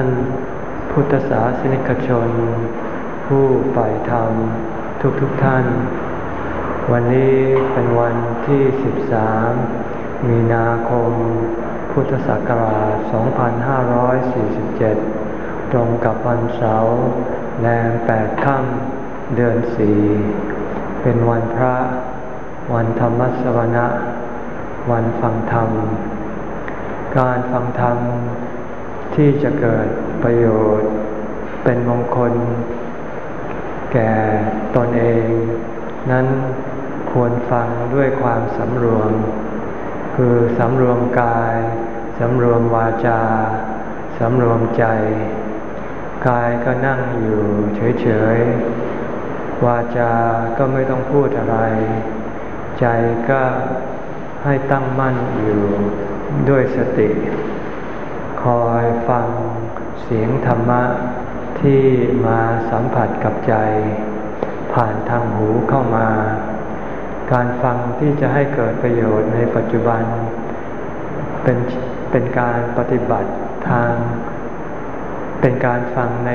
านพุทธศาสนิกชน ผู้ฝ่ายธรรมทุกทุกท่าน วันนี้เป็นวันที่ 13 มีนาคม พุทธศักราช 2547 ตรงกับวันเสาร์แรม8ค่ำเดือน4เป็นวันพระ วันธรรมสวนะ วันฟังธรรม การฟังธรรม ที่จะเกิดประโยชน์ เป็นมงคล แก่ตนเอง นั้นควรฟังด้วยความสำรวม คือสำรวมกายสำรวมวาจาสำรวมใจ กายก็นั่งอยู่เฉย ๆ วาจาก็ไม่ต้องพูดอะไร ใจก็ให้ตั้งมั่นอยู่ด้วยสติ คอยฟังเสียงธรรมะที่มาสัมผัสกับใจ ผ่านทางหูเข้ามา การฟังที่จะให้เกิดประโยชน์ในปัจจุบัน เป็นเป็นการปฏิบัติทาง เป็นการฟังใน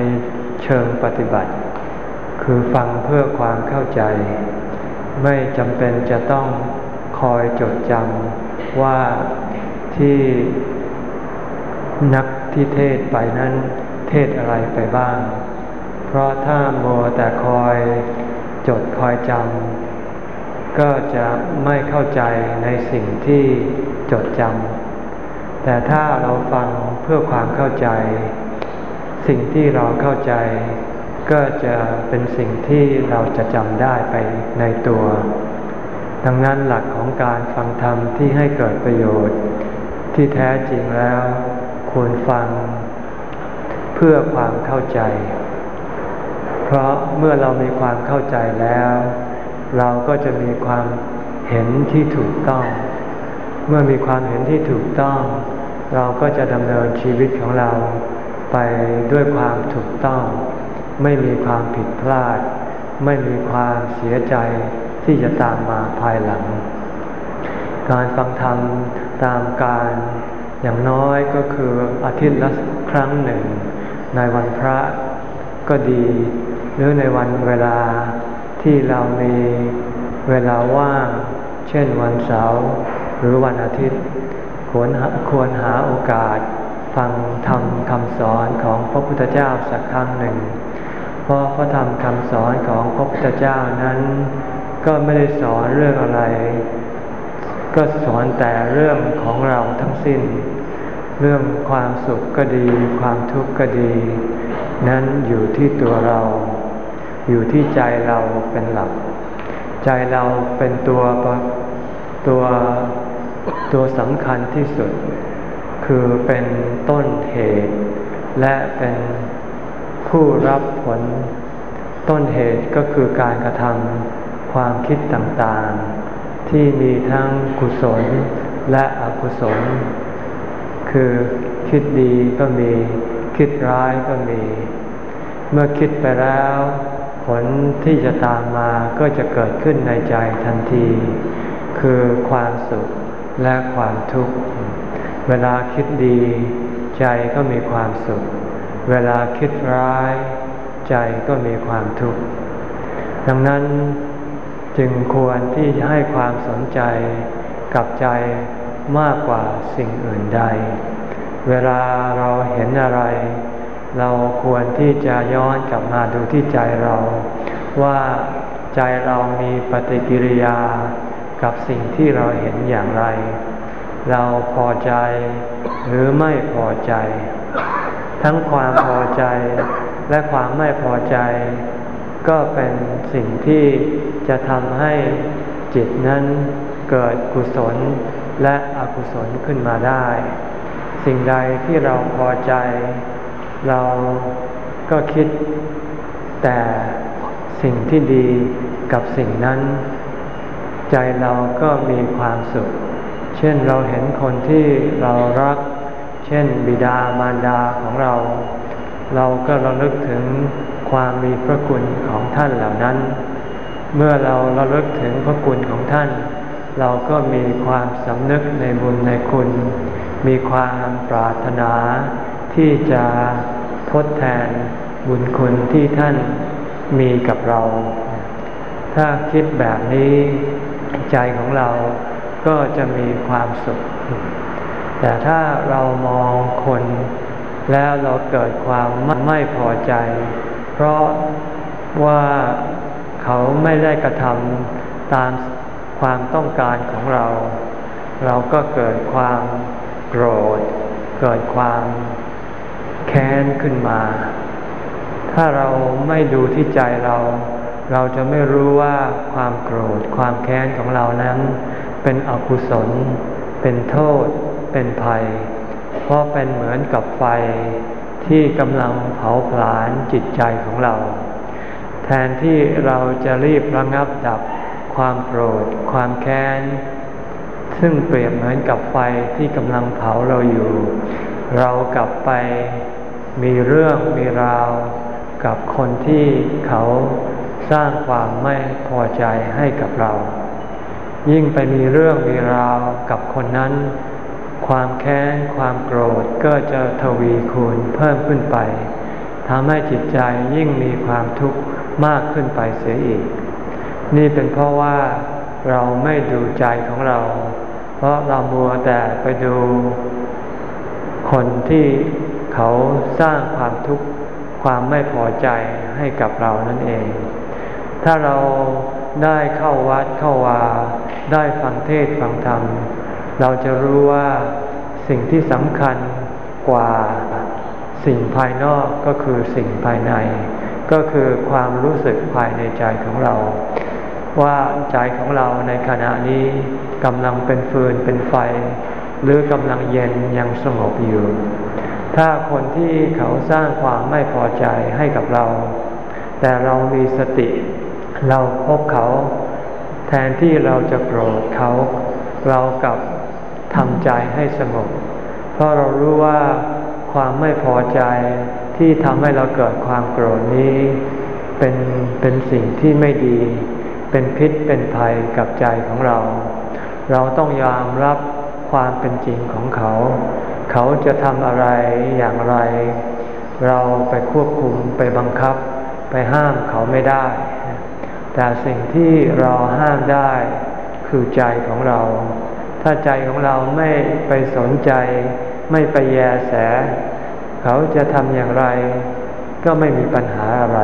เชิงปฏิบัติ คือฟังเพื่อความเข้าใจ ไม่จำเป็นจะต้องคอยจดจำว่าที่ นักที่เทศไปนั้นเทศอะไรไปบ้าง เพราะถ้าโมแต่คอยจดคอยจำก็จะไม่เข้าใจในสิ่งที่จดจำแต่ถ้าเราฟังเพื่อความเข้าใจ สิ่งที่เราเข้าใจ ก็จะเป็นสิ่งที่เราจะจำได้ไปในตัว ดังนั้นหลักของการฟังธรรมที่ให้เกิดประโยชน์ ที่แท้จริงแล้ว ควรฟัง เพื่อความเข้าใจ เพราะเมื่อเรามีความเข้าใจแล้ว เราก็จะมีความเห็นที่ถูกต้อง เมื่อมีความเห็นที่ถูกต้อง เราก็จะดำเนินชีวิตของเราไปด้วยความถูกต้อง ไม่มีความผิดพลาด ไม่มีความเสียใจที่จะตามมาภายหลัง การฟังธรรมตามการ อย่างน้อยก็คืออาทิตย์ละครั้งหนึ่ง ในวันพระก็ดี หรือในวันเวลาที่เรามีเวลาว่าง เช่นวันเสาร์หรือวันอาทิตย์ ควรควรหาโอกาสฟังธรรมคำสอนของพระพุทธเจ้าสักครั้งหนึ่ง เพราะพระธรรมคำสอนของพระพุทธเจ้านั้น ก็ไม่ได้สอนเรื่องอะไร ก็สอนแต่เรื่องของเราทั้งสิ้น เรื่องความสุขก็ดีความทุกข์ก็ดี นั้นอยู่ที่ตัวเรา อยู่ที่ใจเราเป็นหลัก ใจเราเป็นตัวตัวตัวสำคัญที่สุด คือเป็นต้นเหตุ และเป็นผู้รับผล ต้นเหตุก็คือการกระทำความคิดต่างๆ ที่มีทั้งกุศลและอกุศล คือคิดดีก็มี คิดร้ายก็มี เมื่อคิดไปแล้ว ผลที่จะตามมาก็จะเกิดขึ้นในใจทันที คือความสุขและความทุกข์ เวลาคิดดี ใจก็มีความสุข เวลาคิดร้าย ใจก็มีความทุกข์ ดังนั้นจึงควรที่จะให้ความสนใจกับใจ มากกว่าสิ่งอื่นใด เวลาเราเห็นอะไร เราควรที่จะย้อนกลับมาดูที่ใจเรา ว่าใจเรามีปฏิกิริยากับสิ่งที่เราเห็นอย่างไร เราพอใจหรือไม่พอใจ ทั้งความพอใจและความไม่พอใจ ก็เป็นสิ่งที่จะทำให้จิตนั้นเกิดกุศล และอกุศลขึ้นมาได้ สิ่งใดที่เราพอใจ เราก็คิดแต่สิ่งที่ดีกับสิ่งนั้น ใจเราก็มีความสุข เช่นเราเห็นคนที่เรารัก เช่นบิดามารดาของเรา เราก็ระลึกถึงความมีพระคุณของท่านเหล่านั้น เมื่อเราระลึกถึงพระคุณของท่าน เราก็มีความสำนึกในบุญในคุณ มีความปรารถนา ที่จะทดแทนบุญคุณที่ท่านมีกับเรา ถ้าคิดแบบนี้ใจของเราก็จะมีความสุข แต่ถ้าเรามองคน แล้วเราเกิดความไม่พอใจ เพราะว่าเขาไม่ได้กระทำตาม ความต้องการของเรา เราก็เกิดความโกรธ เกิดความแค้นขึ้นมา ถ้าเราไม่ดูที่ใจเรา เราจะไม่รู้ว่าความโกรธ ความแค้นของเรานั้น เป็นอกุศล เป็นโทษ เป็นภัย เพราะเป็นเหมือนกับไฟที่กำลังเผาผลาญจิตใจของเรา แทนที่เราจะรีบระงับดับ ความโกรธ ความแค้น ซึ่งเปรียบเหมือนกับไฟที่กำลังเผาเราอยู่ เรากลับไปมีเรื่องมีราว กับคนที่เขาสร้างความไม่พอใจให้กับเรา ยิ่งไปมีเรื่องมีราวกับคนนั้น ความแค้น ความโกรธก็จะทวีคูณเพิ่มขึ้นไปทำให้จิตใจยิ่งมีความทุกข์มากขึ้นไปเสียอีก นี่เป็นเพราะว่าเราไม่ดูใจของเรา เพราะเรามัวแต่ไปดูคนที่เขาสร้างความทุกข์ความไม่พอใจให้กับเรานั่นเอง ถ้าเราได้เข้าวัดเข้าวาได้ฟังเทศฟังธรรม เราจะรู้ว่าสิ่งที่สำคัญกว่าสิ่งภายนอกก็คือสิ่งภายใน ก็คือความรู้สึกภายในใจของเรา ว่าใจของเราในขณะนี้กำลังเป็นฟืนเป็นไฟ หรือกำลังเย็นยังสงบอยู่ ถ้าคนที่เขาสร้างความไม่พอใจให้กับเรา แต่เรามีสติ เราพบเขา แทนที่เราจะโกรธเขาเรากับทำใจให้สงบ เพราะเรารู้ว่าความไม่พอใจที่ทำให้เราเกิดความโกรธนี้ เป็นเป็นสิ่งที่ไม่ดี เป็นพิษเป็นภัยกับใจของเรา เราต้องยอมรับความเป็นจริงของเขา เขาจะทำอะไรอย่างไร เราไปควบคุมไปบังคับ ไปห้ามเขาไม่ได้ แต่สิ่งที่เราห้ามได้คือใจของเรา ถ้าใจของเราไม่ไปสนใจ ไม่ไปแยแส เขาจะทำอย่างไร ก็ไม่มีปัญหาอะไร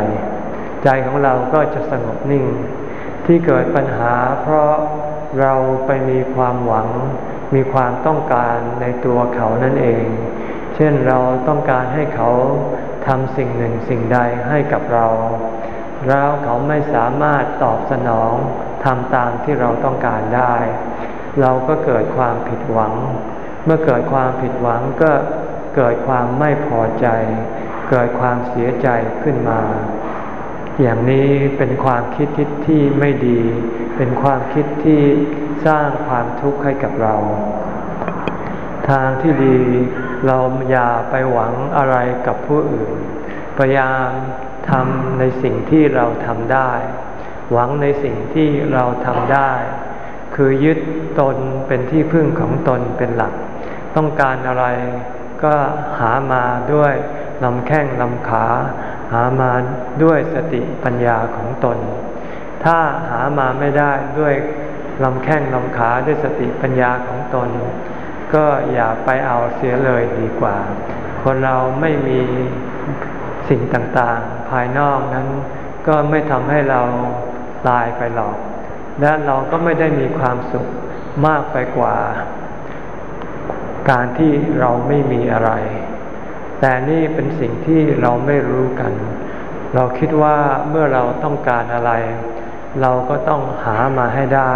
ใจของเราก็จะสงบนิ่ง ที่เกิดปัญหาเพราะเราไปมีความหวัง มีความต้องการในตัวเขานั่นเอง เช่นเราต้องการให้เขาทำสิ่งหนึ่งสิ่งใดให้กับเรา แล้วเขาไม่สามารถตอบสนองทำตามที่เราต้องการได้ เราก็เกิดความผิดหวัง เมื่อเกิดความผิดหวังก็เกิดความไม่พอใจ เกิดความเสียใจขึ้นมา อย่างนี้เป็นความคิดคิดที่ไม่ดี เป็นความคิดที่สร้างความทุกข์ให้กับเรา ทางที่ดีเราอย่าไปหวังอะไรกับผู้อื่น พยายามทำในสิ่งที่เราทำได้ หวังในสิ่งที่เราทำได้ คือยึดตนเป็นที่พึ่งของตนเป็นหลัก ต้องการอะไรก็หามาด้วยลำแข้งลำขา หามาด้วยสติปัญญาของตน ถ้าหามาไม่ได้ด้วยลำแข้งลำขาด้วยสติปัญญาของตน ก็อย่าไปเอาเสียเลยดีกว่า คนเราไม่มีสิ่งต่างๆ ภายนอกนั้น ก็ไม่ทำให้เราตายไปหรอก และเราก็ไม่ได้มีความสุขมากไปกว่า การที่เราไม่มีอะไร แต่นี่เป็นสิ่งที่เราไม่รู้กัน เราคิดว่าเมื่อเราต้องการอะไร เราก็ต้องหามาให้ได้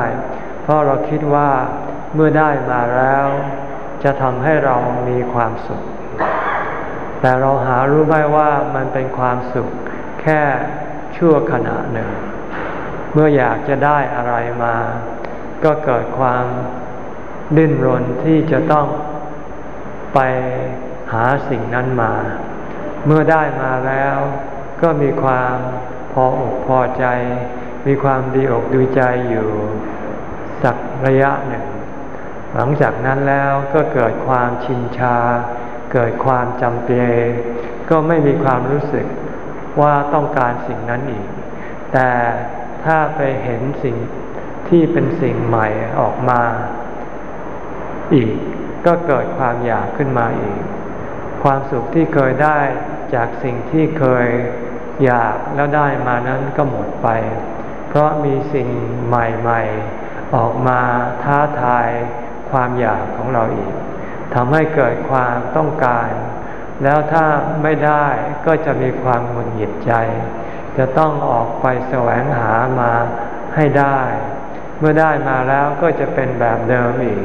เพราะเราคิดว่าเมื่อได้มาแล้ว จะทำให้เรามีความสุข แต่เราหารู้ไหมว่ามันเป็นความสุขแค่ชั่วขณะหนึ่ง เมื่ออยากจะได้อะไรมา ก็เกิดความดิ้นรนที่จะต้องไปาสิ่งนั้นมา เมื่อได้มาแล้ว ก็มีความพออกพอใจ มีความดีอกดีใจอยู่สักระยะหนึ่ง หลังจากนั้นแล้วก็เกิดความชินชา เกิดความจำเจก็ไม่มีความรู้สึกว่าต้องการสิ่งนั้นอีก แต่ถ้าไปเห็นสิ่งที่เป็นสิ่งใหม่ออกมาอีก ก็เกิดความอยากขึ้นมาอีก ความสุขที่เคยได้จากสิ่งที่เคยอยากแล้วได้มานั้นก็หมดไป เพราะมีสิ่งใหม่ๆ ออกมาท้าทายความอยากของเราอีกทำให้เกิดความต้องการ แล้วถ้าไม่ได้ก็จะมีความหงุดหงิดใจ จะต้องออกไปแสวงหามาให้ได้ เมื่อได้มาแล้วก็จะเป็นแบบเดิมอีก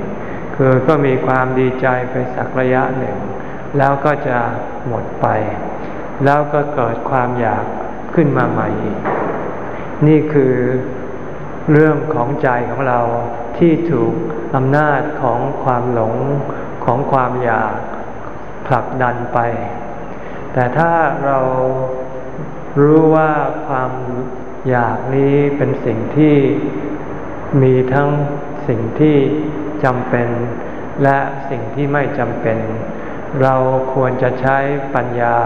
คือก็มีความดีใจไปสักระยะหนึ่ง แล้วก็จะหมดไป แล้วก็เกิดความอยากขึ้นมาใหม่อีก นี่คือเรื่องของใจของเราที่ถูกอำนาจของความหลงของความอยากผลักดันไป แต่ถ้าเรารู้ว่าความอยากนี้เป็นสิ่งที่มีทั้งสิ่งที่จำเป็น และสิ่งที่ไม่จำเป็น เราควรจะใช้ปัญญา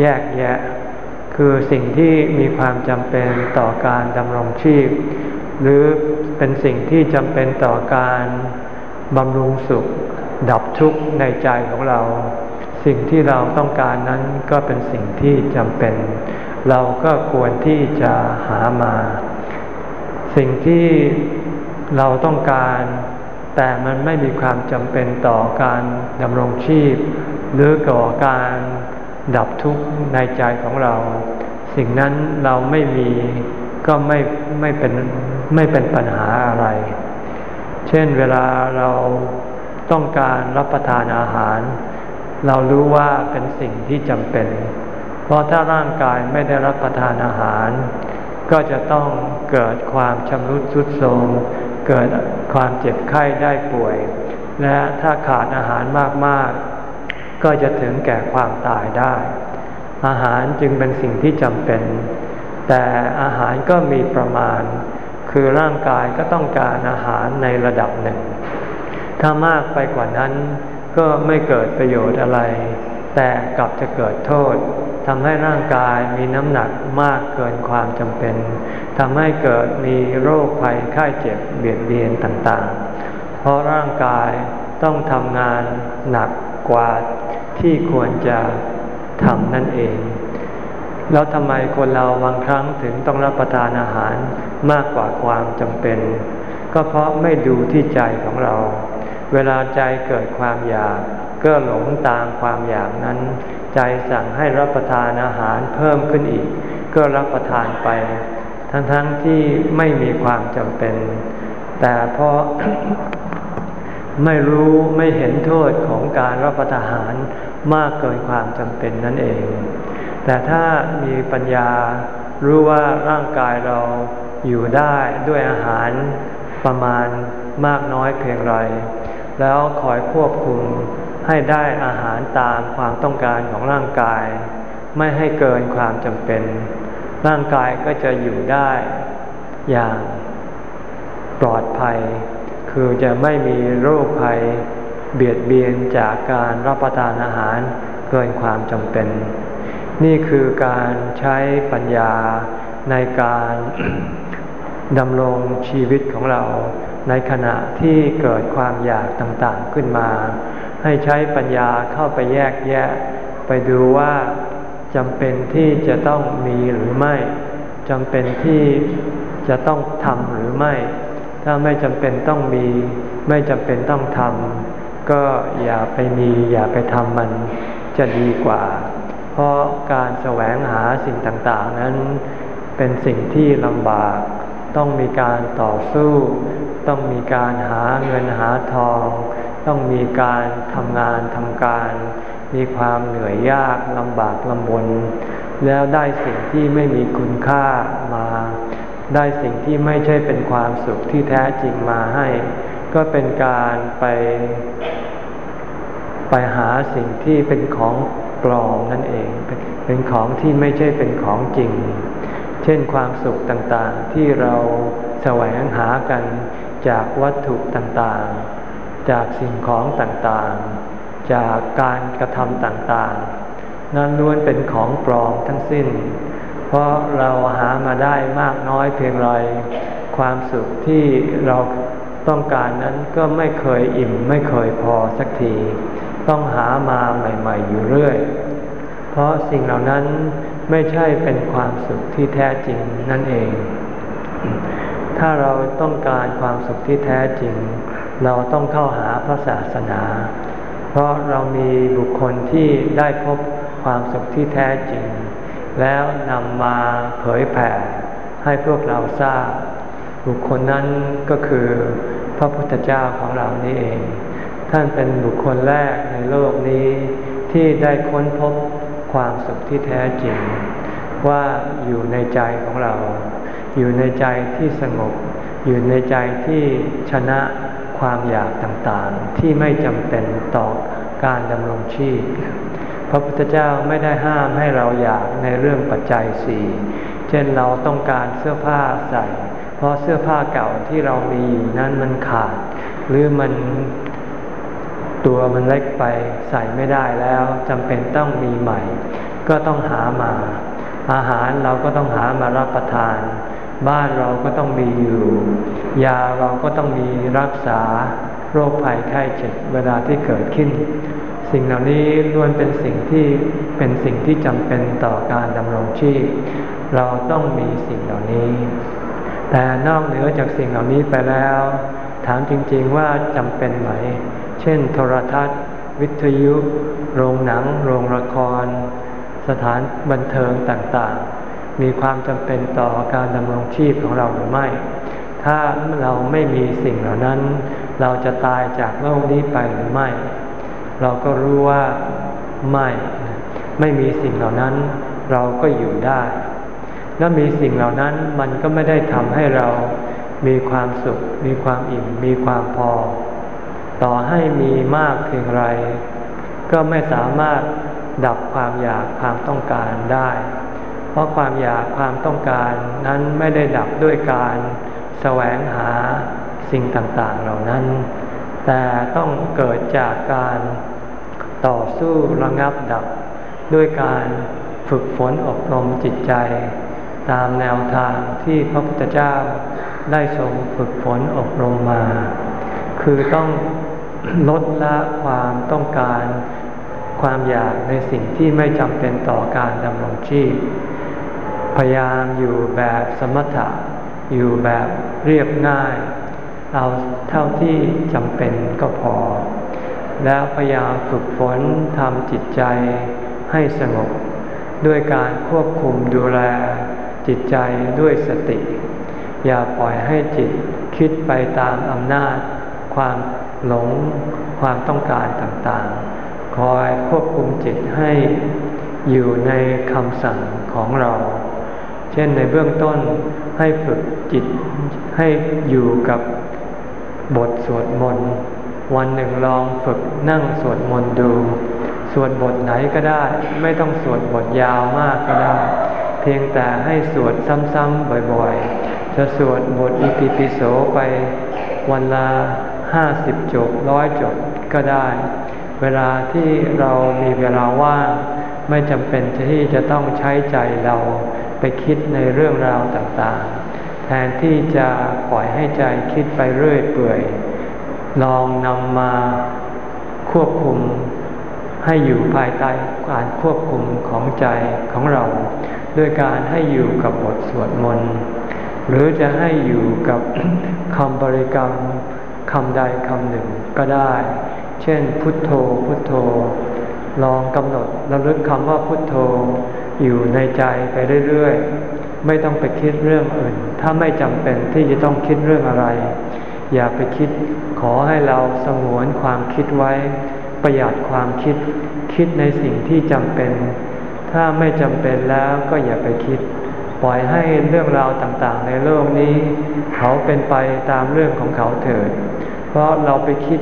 แยกแยะ คือสิ่งที่มีความจำเป็นต่อการดำรงชีพ หรือเป็นสิ่งที่จำเป็นต่อการบำรุงสุข ดับทุกข์ในใจของเรา สิ่งที่เราต้องการนั้นก็เป็นสิ่งที่จำเป็น เราก็ควรที่จะหามา สิ่งที่เราต้องการ แต่มันไม่มีความจำเป็นต่อการดำรงชีพ หรือก่อการดับทุกข์ในใจของเรา สิ่งนั้นเราไม่มีก็ไม่ไม่เป็นไม่เป็นปัญหาอะไร เช่นเวลาเราต้องการรับประทานอาหาร เรารู้ว่าเป็นสิ่งที่จำเป็น เพราะถ้าร่างกายไม่ได้รับประทานอาหาร ก็จะต้องเกิดความชำรุดทรุดโทรม เกิดความเจ็บไข้ได้ป่วย และถ้าขาดอาหารมากๆ ก็จะถึงแก่ความตายได้ อาหารจึงเป็นสิ่งที่จำเป็น แต่อาหารก็มีประมาณ คือร่างกายก็ต้องการอาหารในระดับหนึ่ง ถ้ามากไปกว่านั้นก็ไม่เกิดประโยชน์อะไร แต่กลับจะเกิดโทษทำให้ร่างกายมีน้ำหนักมากเกินความจำเป็นทำให้เกิดมีโรคภัยไข้เจ็บเบียดเบียนต่างๆ เพราะร่างกายต้องทำงานหนักกว่าที่ควรจะทำนั่นเอง แล้วทำไมคนเราบางครั้งถึงต้องรับประทานอาหารมากกว่าความจำเป็น ก็เพราะไม่ดูที่ใจของเรา เวลาใจเกิดความอยาก ก็หลงตามความอยากนั้น ใจสั่งให้รับประทานอาหารเพิ่มขึ้นอีก ก็รับประทานไป ทั้งๆทที่ไม่มีความจำเป็น แต่เพราะไม่รู้ไม่เห็นโทษของการรับประทานอาหารมากเกินความจำเป็นนั่นเอง แต่ถ้ามีปัญญารู้ว่าร่างกายเราอยู่ได้ด้วยอาหารประมาณมากน้อยเพียงไร แล้วคอยควบคุม ให้ได้อาหารตามความต้องการของร่างกาย ไม่ให้เกินความจำเป็น ร่างกายก็จะอยู่ได้อย่างปลอดภัย คือจะไม่มีโรคภัย เบียดเบียนจากการรับประทานอาหารเกินความจำเป็น นี่คือการใช้ปัญญาในการดำรงชีวิตของเราในขณะที่เกิดความอยากต่างๆขึ้นมา ให้ใช้ปัญญาเข้าไปแยกแยะ ไปดูว่าจำเป็นที่จะต้องมีหรือไม่จำเป็นที่จะต้องทำหรือไม่ ถ้าไม่จำเป็นต้องมี ไม่จำเป็นต้องทำก็อย่าไปมี อย่าไปทำมันจะดีกว่า เพราะการแสวงหาสิ่งต่างๆ นั้นเป็นสิ่งที่ลำบาก ต้องมีการต่อสู้ ต้องมีการหาเงินหาทอง ต้องมีการทำงานทำการ มีความเหนื่อยยากลำบากลำบน แล้วได้สิ่งที่ไม่มีคุณค่ามา ได้สิ่งที่ไม่ใช่เป็นความสุขที่แท้จริงมาให้ ก็เป็นการไป ไปหาสิ่งที่เป็นของปลอมนั่นเอง เป็นของที่ไม่ใช่เป็นของจริง เช่นความสุขต่างๆที่เราแสวงหากันจากวัตถุต่างๆ จากสิ่งของต่างๆ จากการกระทำต่างๆ นั้นล้วนเป็นของปลอมทั้งสิ้น เพราะเราหามาได้มากน้อยเพียงไรความสุขที่เราต้องการนั้นก็ไม่เคยอิ่มไม่เคยพอสักที ต้องหามาใหม่ ๆ อยู่เรื่อย เพราะสิ่งเหล่านั้นไม่ใช่เป็นความสุขที่แท้จริงนั่นเอง ถ้าเราต้องการความสุขที่แท้จริง เราต้องเข้าหาพระศาสนา เพราะเรามีบุคคลที่ได้พบความสุขที่แท้จริง แล้วนำมาเผยแผ่ให้พวกเราทราบ บุคคลนั้นก็คือพระพุทธเจ้าของเรานี่เอง ท่านเป็นบุคคลแรกในโลกนี้ที่ได้ค้นพบความสุขที่แท้จริง ว่าอยู่ในใจของเรา อยู่ในใจที่สงบ อยู่ในใจที่ชนะ ความอยากต่างๆ ที่ไม่จำเป็นต่อการดำรงชีพ พระพุทธเจ้าไม่ได้ห้ามให้เราอยากในเรื่องปัจจัยสี่เช่นเราต้องการเสื้อผ้าใส่ เพราะเสื้อผ้าเก่าที่เรามีอยู่นั้นมันขาด หรือมันตัวมันเล็กไปใส่ไม่ได้แล้วจำเป็นต้องมีใหม่ ก็ต้องหามา อาหารเราก็ต้องหามารับประทาน บ้านเราก็ต้องมีอยู่ ยาเราก็ต้องมีรักษาโรคภัยไข้เจ็บเวลาที่เกิดขึ้น สิ่งเหล่านี้ล้วนเป็นสิ่งที่เป็นสิ่งที่จำเป็นต่อการดำรงชีพ เราต้องมีสิ่งเหล่านี้ แต่นอกเหนือจากสิ่งเหล่านี้ไปแล้ว ถามจริงๆว่าจำเป็นไหม เช่น โทรทัศน์ วิทยุ โรงหนัง โรงละคร สถานบันเทิงต่างๆ มีความจำเป็นต่อการดำรงชีพของเราหรือไม่ ถ้าเราไม่มีสิ่งเหล่านั้น เราจะตายจากโลกนี้ไปหรือไม่ เราก็รู้ว่าไม่ ไม่มีสิ่งเหล่านั้น เราก็อยู่ได้ และมีสิ่งเหล่านั้นมันก็ไม่ได้ทำให้เรามีความสุข มีความอิ่ม มีความพอ ต่อให้มีมากเพียงไร ก็ไม่สามารถดับความอยากความต้องการได้ ราะความอยากความต้องการนั้นไม่ได้ดับด้วยการแสวงหาสิ่งต่างๆเหล่านั้น แต่ต้องเกิดจากการต่อสู้ระงับดับ ด้วยการฝึกฝนอบรมจิตใจ ตามแนวทางที่พระพุทธเจ้าได้ทรงฝึกฝนอบรมมา คือต้องลดละความต้องการความอยากในสิ่งที่ไม่จำเป็นต่อการดำรงชีพ พยายามอยู่แบบสมถะ อยู่แบบเรียบง่าย เอาเท่าที่จำเป็นก็พอ แล้วพยายามฝึกฝนทำจิตใจให้สงบ ด้วยการควบคุมดูแลจิตใจด้วยสติ อย่าปล่อยให้จิตคิดไปตามอำนาจ ความหลงความต้องการต่างๆ คอยควบคุมจิตให้อยู่ในคำสั่งของเรา ช่นในเบื้องต้นให้ฝึกจิตให้อยู่กับบทสวดมนต์วันหนึ่งลองฝึกนั่งสวดมนต์ดู สวดบทไหนก็ได้ ไม่ต้องสวดบทยาวมากก็ได้ เพียงแต่ให้สวดซ้ำๆบ่อยๆ จะสวดบทอิติปิโสไปวันละห้าสิบจบร้อยจบก็ได้ เวลาที่เรามีเวลาว่างไม่จำเป็นที่จะต้องใช้ใจเรา ไปคิดในเรื่องราวต่างๆ แทนที่จะปล่อยให้ใจคิดไปเรื่อยเปื่อย ลองนำมาควบคุมให้อยู่ภายใต้การควบคุมของใจของเรา ด้วยการให้อยู่กับบทสวดมนต์หรือจะให้อยู่กับคำบริกรรมคำใดคำหนึ่งก็ได้ เช่นพุทโธพุทโธ ลองกำหนดระลึกคำว่าพุทโธ อยู่ในใจไปเรื่อยๆ ไม่ต้องไปคิดเรื่องอื่น ถ้าไม่จำเป็นที่จะต้องคิดเรื่องอะไร อย่าไปคิด ขอให้เราสงวนความคิดไว้ ประหยัดความคิด คิดในสิ่งที่จำเป็น ถ้าไม่จำเป็นแล้วก็อย่าไปคิด ปล่อยให้เรื่องราวต่างๆ ในโลกนี้ เขาเป็นไปตามเรื่องของเขาเถิด เพราะเราไปคิด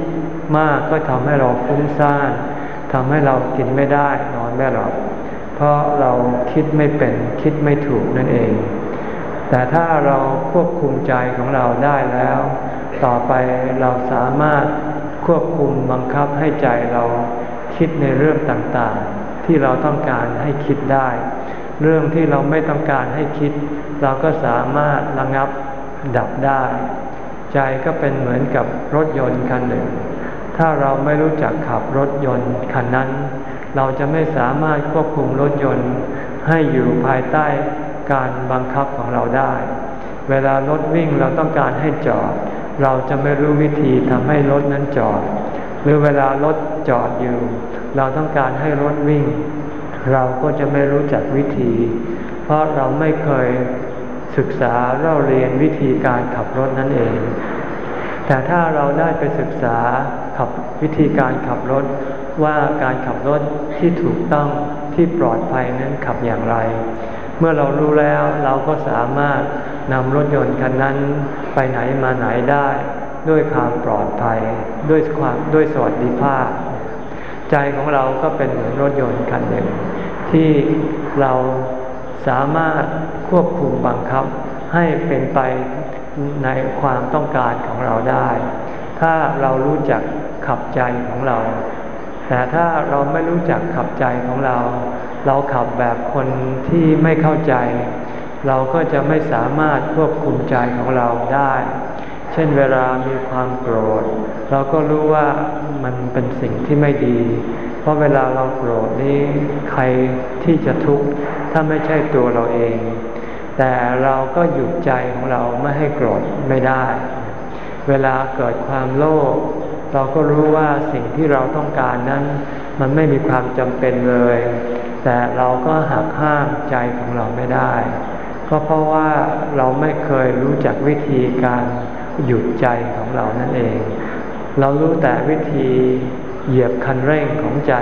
มากก็ทำให้เราฟุ้งซ่านทำให้เรากินไม่ได้นอนไม่หลับ เพราะเราคิดไม่เป็นคิดไม่ถูกนั่นเอง แต่ถ้าเราควบคุมใจของเราได้แล้ว ต่อไปเราสามารถควบคุมบังคับให้ใจเราคิดในเรื่องต่างๆ ที่เราต้องการให้คิดได้ เรื่องที่เราไม่ต้องการให้คิด เราก็สามารถระงับดับได้ ใจก็เป็นเหมือนกับรถยนต์คันหนึ่ง ถ้าเราไม่รู้จักขับรถยนต์คันนั้น เราจะไม่สามารถควบคุมรถยนต์ให้อยู่ภายใต้การบังคับของเราได้ เวลารถวิ่งเราต้องการให้จอด เราจะไม่รู้วิธีทำให้รถนั้นจอด หรือเวลารถจอดอยู่ เราต้องการให้รถวิ่ง เราก็จะไม่รู้จักวิธี เพราะเราไม่เคยศึกษาเราเรียนวิธีการขับรถนั่นเอง แต่ถ้าเราได้ไปศึกษาขับวิธีการขับรถ ว่าการขับรถที่ถูกต้องที่ปลอดภัยนั้นขับอย่างไร เมื่อเรารู้แล้วเราก็สามารถนำรถยนต์คันนั้นไปไหนมาไหนได้ ด้วยความปลอดภัย ด้วยความด้วยสวัสดิภาพ ใจของเราก็เป็นเหมือนรถยนต์คันหนึ่ง ที่เราสามารถควบคุมบังคับให้เป็นไปในความต้องการของเราได้ ถ้าเรารู้จักขับใจของเรา แต่ถ้าเราไม่รู้จักขับใจของเรา เราขับแบบคนที่ไม่เข้าใจ เราก็จะไม่สามารถควบคุมใจของเราได้ เช่นเวลามีความโกรธ เราก็รู้ว่ามันเป็นสิ่งที่ไม่ดี เพราะเวลาเราโกรธนี้ใครที่จะทุกข์ถ้าไม่ใช่ตัวเราเอง แต่เราก็หยุดใจของเราไม่ให้โกรธไม่ได้ เวลาเกิดความโลภ เราก็รู้ว่าสิ่งที่เราต้องการนั้น มันไม่มีความจำเป็นเลย แต่เราก็หักห้ามใจของเราไม่ได้ ก็เพราะว่าเราไม่เคยรู้จักวิธีการหยุดใจของเรานั่นเอง เรารู้แต่วิธีเหยียบคันเร่งของใจ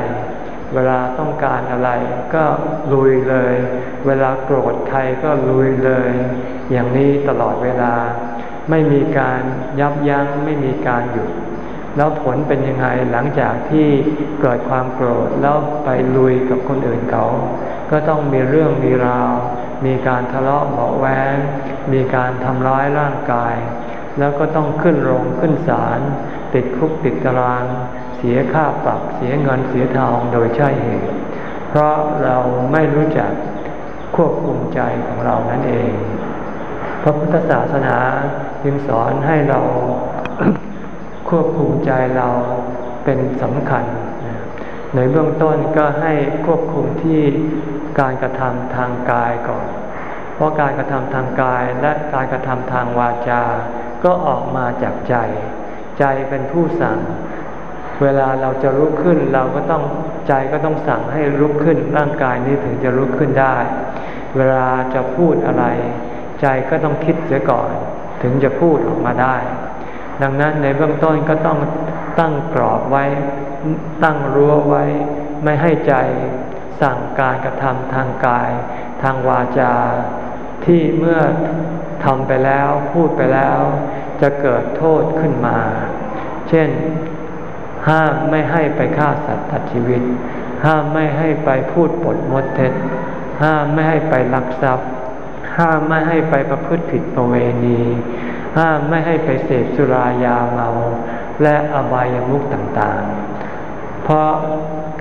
เวลาต้องการอะไรก็ลุยเลย เวลาโกรธใครก็ลุยเลย อย่างนี้ตลอดเวลา ไม่มีการยับยัง้งไม่มีการหยุด แล้วผลเป็นยังไงหลังจากที่เกิดความโกรธแล้วไปลุยกับคนอื่นเขา ก็ต้องมีเรื่องมีราว มีการทะเลาะเบาแวงมีการทำร้ายร่างกาย แล้วก็ต้องขึ้นโรงขึ้นศาลติดคุกติดตาราง เสียค่าปรับเสียเงินเสียทองโดยใช่เหตุ เพราะเราไม่รู้จักควบคุมใจของเรานั่นเอง พระพุทธศาสนาจึงสอนให้เรา ควบคุมใจเราเป็นสำคัญ ในเบื้องต้นก็ให้ควบคุมที่การกระทำทางกายก่อน เพราะการกระทำทางกายและการกระทำทางวาจา ก็ออกมาจากใจ ใจเป็นผู้สั่ง เวลาเราจะลุกขึ้นเราก็ต้องใจก็ต้องสั่งให้ลุกขึ้นร่างกายนี้ถึงจะลุกขึ้นได้ เวลาจะพูดอะไร ใจก็ต้องคิดเสียก่อน ถึงจะพูดออกมาได้ ดังนั้นในเบื้องต้นก็ต้องตั้งกรอบไว้ ตั้งรั้วไว้ ไม่ให้ใจสั่งการกระทำทางกาย ทางวาจา ที่เมื่อทำไปแล้วพูดไปแล้ว จะเกิดโทษขึ้นมา เช่น ห้ามไม่ให้ไปฆ่าสัตว์ตัดชีวิต ห้ามไม่ให้ไปพูดปดมดเท็จ ห้ามไม่ให้ไปลักทรัพย์ ห้ามไม่ให้ไปประพฤติผิดประเวณี ห้ามไม่ให้ไปเสพสุรายาเมา และอบายามุขต่างๆ เพราะ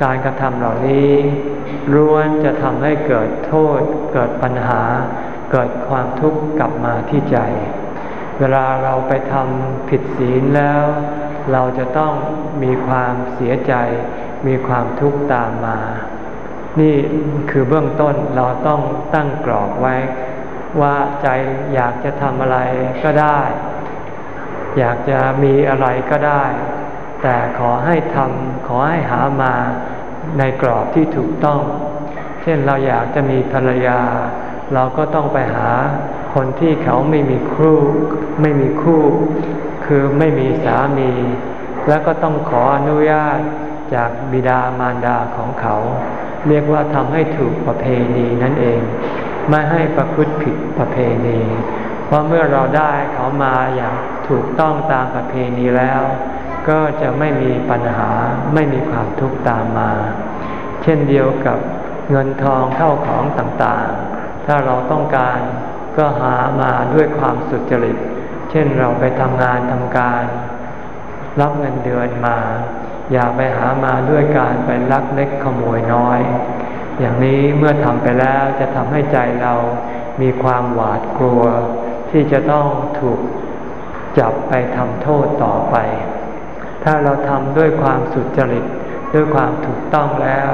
การกระทำเหล่านี้ล้วนจะทำให้เกิดโทษ เกิดปัญหา เกิดความทุกข์กลับมาที่ใจ เวลาเราไปทำผิดศีลแล้ว เราจะต้องมีความเสียใจ มีความทุกข์ตามมา นี่คือเบื้องต้นเราต้องตั้งกรอบไว้ ว่าใจอยากจะทำอะไรก็ได้ อยากจะมีอะไรก็ได้ แต่ขอให้ทำขอให้หามาในกรอบที่ถูกต้อง เช่นเราอยากจะมีภรรยา เราก็ต้องไปหาคนที่เขาไม่มีคู่ไม่มีคู่ คือไม่มีสามี แล้วก็ต้องขออนุญาตจากบิดามารดาของเขา เรียกว่าทำให้ถูกประเพณีนั่นเอง ไม่ให้ประพฤติผิดประเพณี เพราะเมื่อเราได้เขามาอย่างถูกต้องตามประเพณีแล้ว ก็จะไม่มีปัญหาไม่มีความทุกข์ตามมา เช่นเดียวกับเงินทองเข้าของต่างๆ ถ้าเราต้องการก็หามาด้วยความสุจริต เช่นเราไปทำงานทำการ รับเงินเดือนมา อย่าไปหามาด้วยการไปลักเล็กขโมยน้อย อย่างนี้เมื่อทำไปแล้วจะทำให้ใจเรามีความหวาดกลัว ที่จะต้องถูกจับไปทำโทษต่อไป ถ้าเราทำด้วยความสุจริตด้วยความถูกต้องแล้ว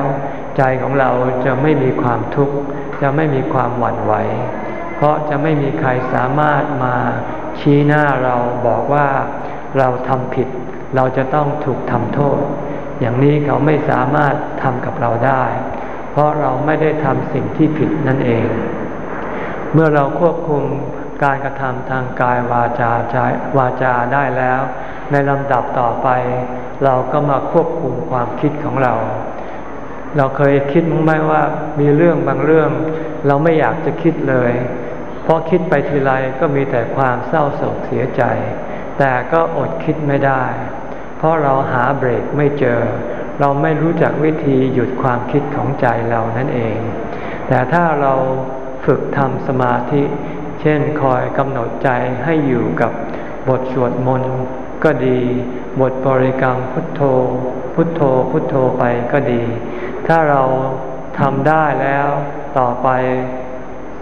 ใจของเราจะไม่มีความทุกข์จะไม่มีความหวั่นไหว เพราะจะไม่มีใครสามารถมาชี้หน้าเราบอกว่าเราทำผิด เราจะต้องถูกทำโทษ อย่างนี้เขาไม่สามารถทำกับเราได้ ราะเราไม่ได้ทำสิ่งที่ผิดนั่นเอง เมื่อเราควบคุมการกระทำทางกายวาจาใจวาจาได้แล้ว ในลำดับต่อไป เราก็มาควบคุมความคิดของเรา เราเคยคิดมั้งไหมว่ามีเรื่องบางเรื่อง เราไม่อยากจะคิดเลย เพราะคิดไปทีไรก็มีแต่ความเศร้าโศกเสียใจ แต่ก็อดคิดไม่ได้ เพราะเราหาเบรกไม่เจอ เราไม่รู้จักวิธีหยุดความคิดของใจเรานั่นเอง แต่ถ้าเราฝึกทำสมาธิ เช่นคอยกำหนดใจให้อยู่กับบทสวดมนต์ก็ดี บทบริกรรมพุทโธ พุทโธพุทโธไปก็ดี ถ้าเราทำได้แล้วต่อไป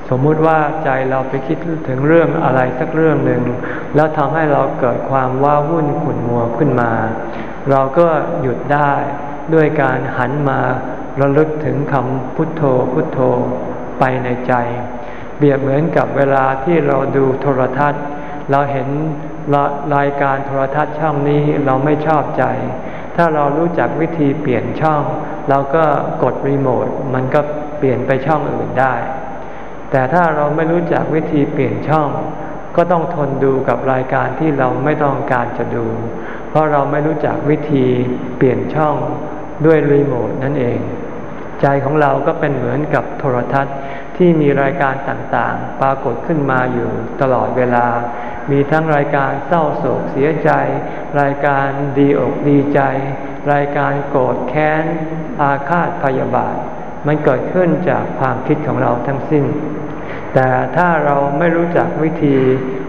สมมุติว่าใจเราไปคิดถึงเรื่องอะไรสักเรื่องหนึ่ง แล้วทำให้เราเกิดความว้าวุ่นขุ่นมัวขึ้นมา เราก็หยุดได้ ด้วยการหันมาระลึกถึงคำพุทโธพุทโธไปในใจ เบียบเหมือนกับเวลาที่เราดูโทรทัศน์ เราเห็นรายการโทรทัศน์ช่องนี้เราไม่ชอบใจ ถ้าเรารู้จักวิธีเปลี่ยนช่อง เราก็กดรีโมทมันก็เปลี่ยนไปช่องอื่นได้ แต่ถ้าเราไม่รู้จักวิธีเปลี่ยนช่อง ก็ต้องทนดูกับรายการที่เราไม่ต้องการจะดู เพราะเราไม่รู้จักวิธีเปลี่ยนช่อง ด้วยรีโมทนั่นเอง ใจของเราก็เป็นเหมือนกับโทรทัศน์ที่มีรายการต่างๆ ปรากฏขึ้นมาอยู่ตลอดเวลา มีทั้งรายการเศร้าโศกเสียใจ รายการดีอกดีใจ รายการโกรธแค้น อาฆาตพยาบาท มันเกิดขึ้นจากความคิดของเราทั้งสิ้น แต่ถ้าเราไม่รู้จักวิธี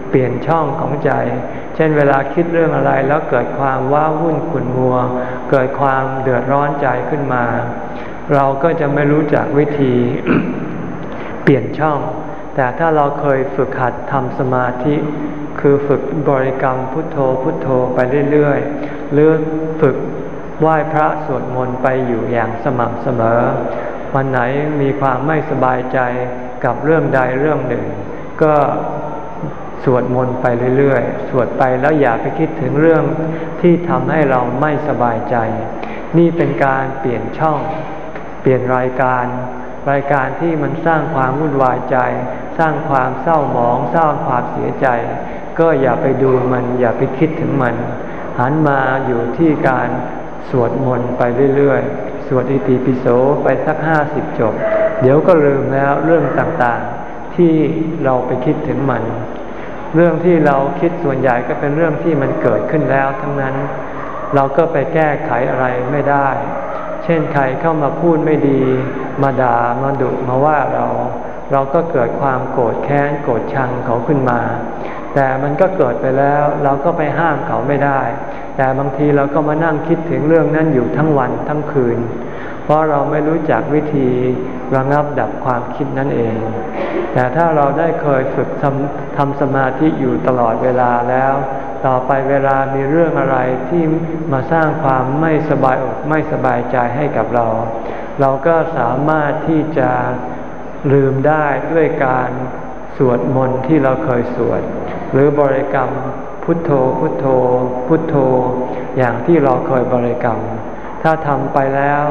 เปลี่ยนช่องของใจ เช่นเวลาคิดเรื่องอะไรแล้วเกิดความว้าวุ่นขุ่นมัว เกิดความเดือดร้อนใจขึ้นมา เราก็จะไม่รู้จักวิธีเปลี่ยนช่อง แต่ถ้าเราเคยฝึกหัดทำสมาธิ คือฝึกบริกรรมพุทโธพุทโธไปเรื่อยๆ หรือฝึกไหว้พระสวดมนต์ไปอยู่อย่างสม่ำเสมอ วันไหนมีความไม่สบายใจกับเรื่องใดเรื่องหนึ่ง ก็ สวดมนต์ไปเรื่อยๆ สวดไปแล้วอย่าไปคิดถึงเรื่องที่ทำให้เราไม่สบายใจ นี่เป็นการเปลี่ยนช่อง เปลี่ยนรายการ รายการที่มันสร้างความวุ่นวายใจ สร้างความเศร้าหมอง สร้างความเสียใจ ก็อย่าไปดูมัน อย่าไปคิดถึงมัน หันมาอยู่ที่การสวดมนต์ไปเรื่อยๆ สวดอิติปิโสไปสักห้าสิบจบ เดี๋ยวก็ลืมแล้วเรื่องต่างๆ ที่เราไปคิดถึงมัน เรื่องที่เราคิดส่วนใหญ่ก็เป็นเรื่องที่มันเกิดขึ้นแล้วทั้งนั้น เราก็ไปแก้ไขอะไรไม่ได้ เช่นใครเข้ามาพูดไม่ดี มาด่ามาดุมาว่าเรา เราก็เกิดความโกรธแค้นโกรธชังเขาขึ้นมา แต่มันก็เกิดไปแล้วเราก็ไปห้ามเขาไม่ได้ แต่บางทีเราก็มานั่งคิดถึงเรื่องนั้นอยู่ทั้งวันทั้งคืน เพราะเราไม่รู้จักวิธีระงับดับความคิดนั่นเอง แต่ถ้าเราได้เคยฝึก ทำสมาธิอยู่ตลอดเวลาแล้ว ต่อไปเวลามีเรื่องอะไรที่มาสร้างความไม่สบายอกไม่สบายใจให้กับเรา เราก็สามารถที่จะลืมได้ด้วยการสวดมนต์ที่เราเคยสวด หรือบริกรรมพุทโธพุทโธ พุทโธ อย่างที่เราเคยบริกรรม ถ้าทำไปแล้ว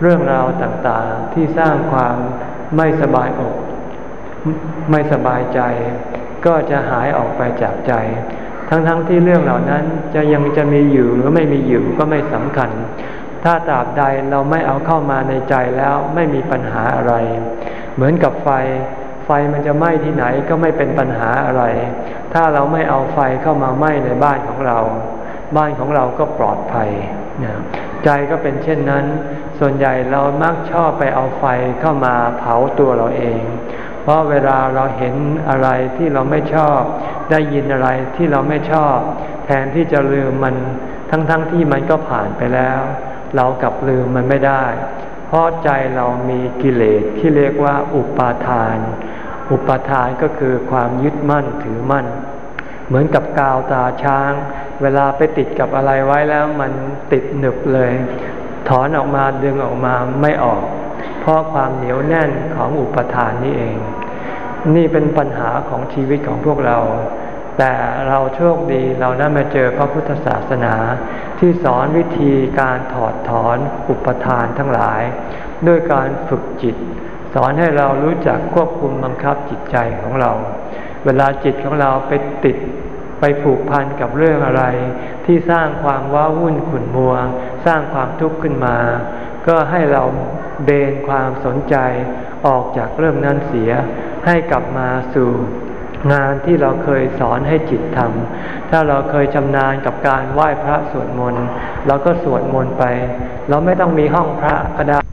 เรื่องราวต่างๆที่สร้างความไม่สบายอก ไม่สบายใจ ก็จะหายออกไปจากใจ ทั้งๆทที่เรื่องเหล่านั้นจะยังจะมีอยู่หรือไม่มีอยู่ก็ไม่สำคัญ ถ้าตราบใดเราไม่เอาเข้ามาในใจแล้วไม่มีปัญหาอะไร เหมือนกับไฟ ไฟมันจะไหม้ที่ไหนก็ไม่เป็นปัญหาอะไร ถ้าเราไม่เอาไฟเข้ามาไหม้ในบ้านของเรา บ้านของเราก็ปลอดภัยใจก็เป็นเช่นนั้น ส่วนใหญ่เรามักชอบไปเอาไฟเข้ามาเผาตัวเราเอง เพราะเวลาเราเห็นอะไรที่เราไม่ชอบ ได้ยินอะไรที่เราไม่ชอบ แทนที่จะลืมมันทั้งๆทที่มันก็ผ่านไปแล้ว เรากลับลืมมันไม่ได้เพเพราะใจเรามีกิเลสที่เรียกว่าอุปาทาน อุปาทานก็คือความยึดมั่นถือมั่น เหมือนกับกาวตาช้าง เวลาไปติดกับอะไรไว้แล้วมันติดหนึบเลย ถอนออกมาดึงออกมาไม่ออก เพราะความเหนียวแน่นของอุปทานนี่เอง นี่เป็นปัญหาของชีวิตของพวกเรา แต่เราโชคดีเราได้มาเจอพระพุทธศาสนาที่สอนวิธีการถอดถอนอุปทานทั้งหลาย ด้วยการฝึกจิต สอนให้เรารู้จักควบคุมบังคับจิตใจของเรา เวลาจิตของเราไปติดไปผูกพันกับเรื่องอะไร ที่สร้างความว้าวุ่นขุ่นมัว สร้างความทุกข์ขึ้นมา ก็ให้เรา เบนความสนใจออกจากเรื่องนั้นเสีย ให้กลับมาสู่งานที่เราเคยสอนให้จิตทำ ถ้าเราเคยชำนาญกับการไหว้พระสวดมนต์เราก็สวดมนต์ไป เราไม่ต้องมีห้องพระก็ได้